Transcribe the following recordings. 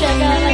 Shagana.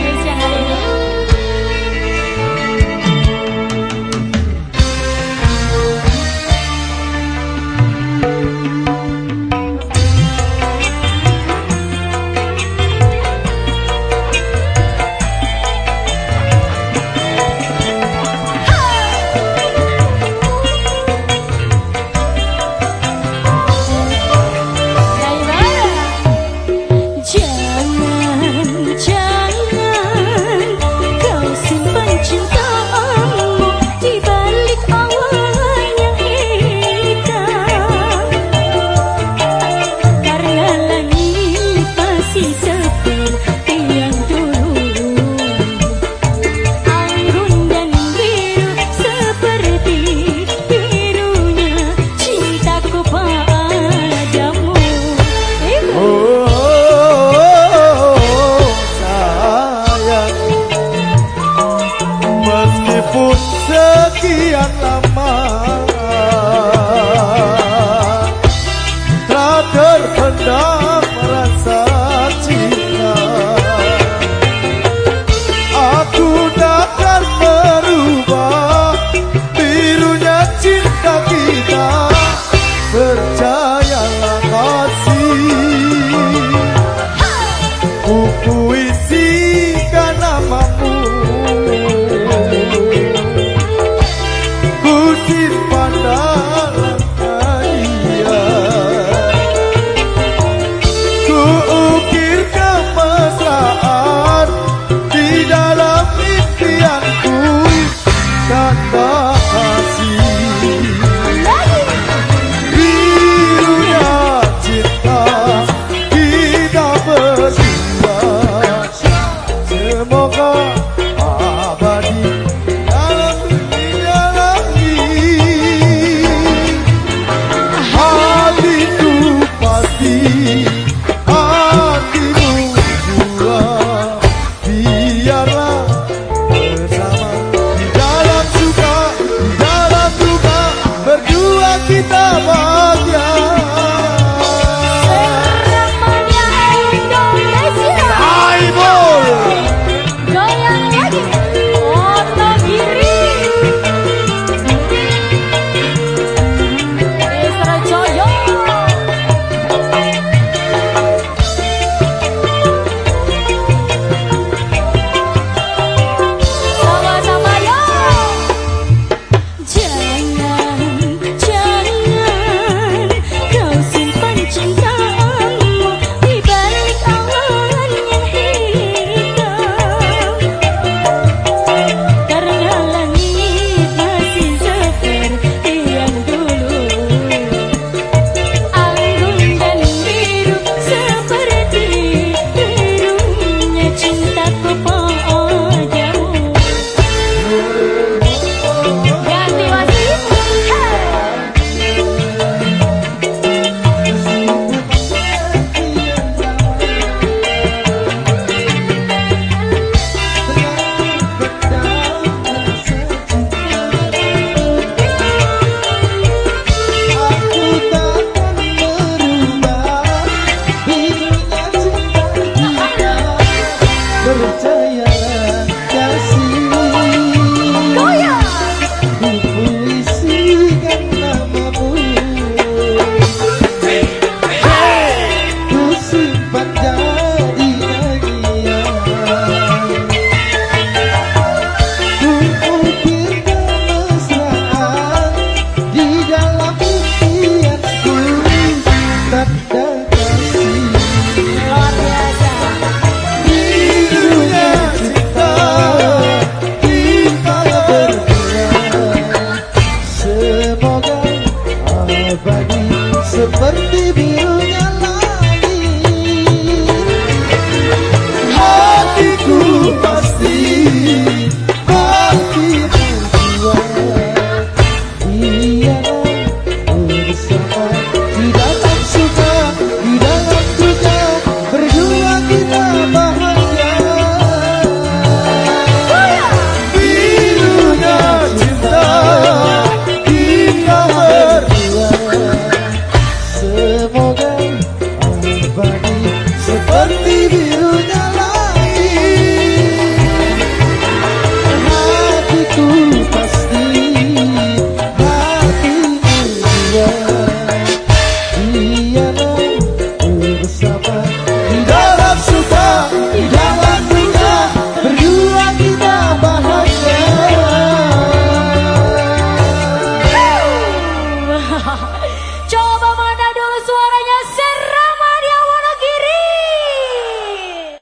pun sekian lama. Tak terpendam rasa cinta. Aku takkan merubah Birunya cinta kita. Percayalah. putih pandang Yeah.